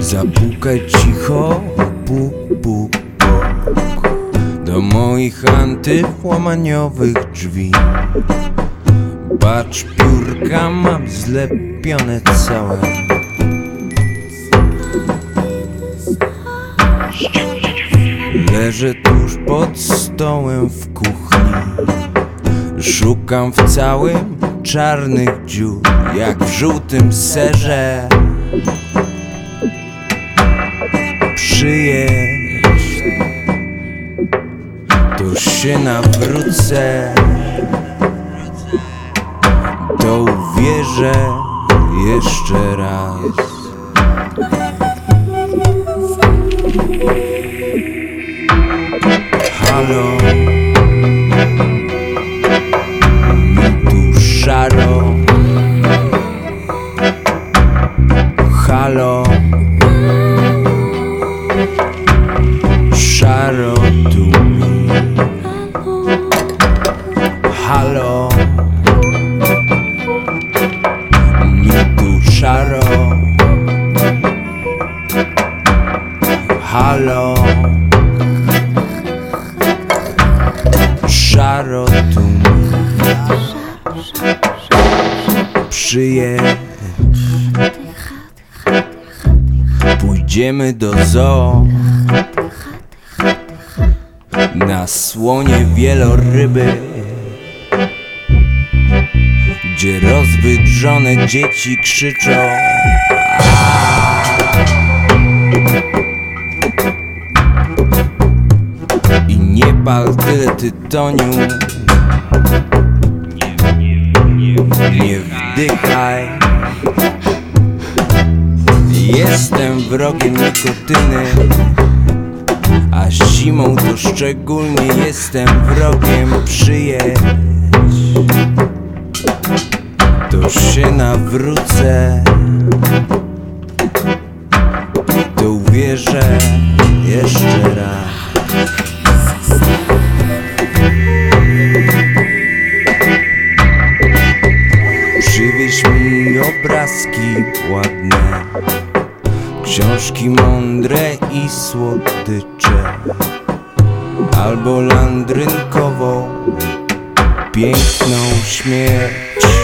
Zapukaj cicho, puk, puk Do moich antyłamaniowych drzwi. Patrz, piórka mam zlepione całe. Leżę tuż pod stołem w kuchni. Szukam w całym czarnych dziur Jak w żółtym serze. Przyjedź To się nawrócę. To uwierzę jeszcze raz. Halo Halo. Szaro tu Pójdziemy do zoo. Na słonie wieloryby. Gdzie rozwydrzone dzieci krzyczą Pal tyle tytoniu Nie wdychaj. Jestem wrogiem nikotyny A zimą to szczególnie jestem wrogiem Przyjedź. To się nawrócę. To uwierzę jeszcze raz Przywieź mi obrazki ładne Książki mądre i słodycze Albo landrynkową Piękną śmierć